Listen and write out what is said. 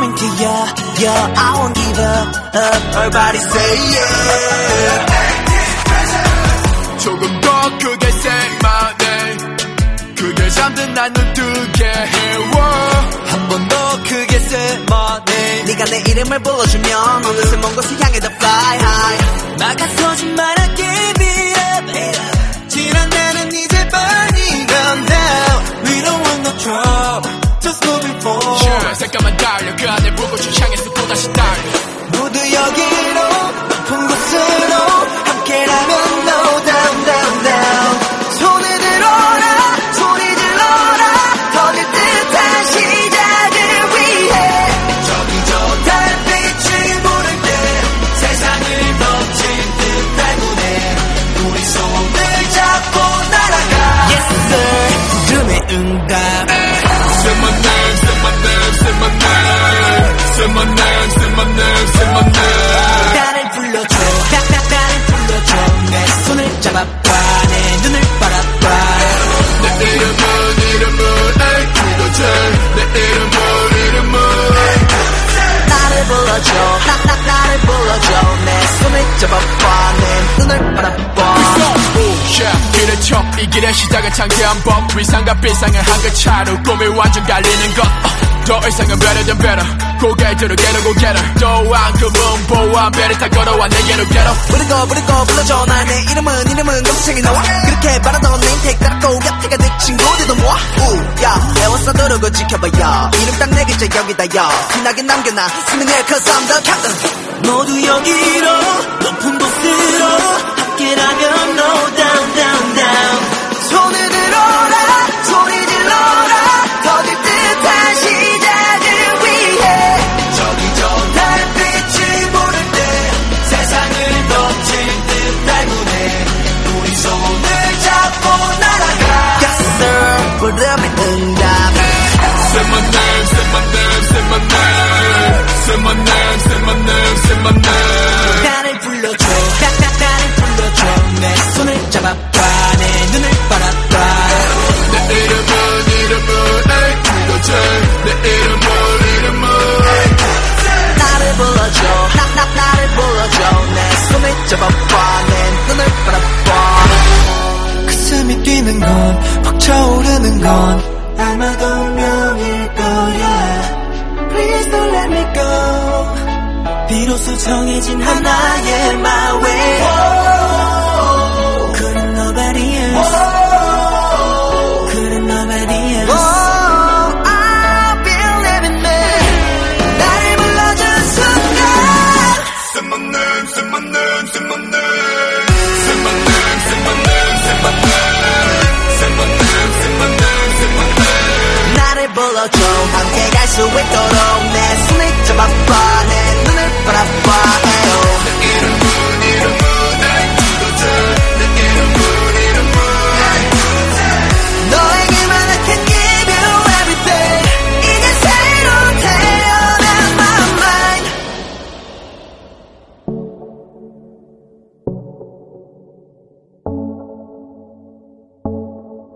Yeah, I won't give up, up. Everybody say yeah. 조금 더 크게 say my name 그게 잠든 난눈 뜨게 해워 한 번 더 크게 say my name. 네가 내 이름을 불러주면 어느새 먼 곳을 향해 더 fly high. 막아서지 말아 잠깐만 달려. 그 안에 불꽃을 향해서 또다시 달려. 모두 여기 나를 불러줘 나, 나, 나를 불러줘 내 손을 잡아 이 길의 시작은 창대한 법 위상과 비상을 한끗 차로 꿈이 완전 갈리는 것. 어, 더 이상은 better than better. 고개 들어 get it go get it 또한 그 문보와 배를 타 걸어와 내게로 get it 부르고 부르고 불러줘 나내 이름은 이름은 검색이 나와. 그렇게 바라던 내 인택 따랐고 곁에가 내 친구들도 모아. 우야 애워서 누르고 지켜봐요. 이름 딱 내 글자 여기다 요 티나게 남겨놔. 스미네 cause I'm the captain. 모두 여기로 높은 곳으로 함께라면 down 눈을 바라봐 내 이름은 이름은 에이 그거지. 내 이름은 이름은 나를 불러줘. 나, 나, 나를 불러줘. 내 손을 잡아봐. 내 눈을 바라봐. 가슴이 뛰는 건 벅차오르는 건 아마도 운명일 거야. Please don't let me go. 비로소 정해진 하나의 my way 불러줘 함께 갈 수 있도록 내 손을 잡아봐 내 눈을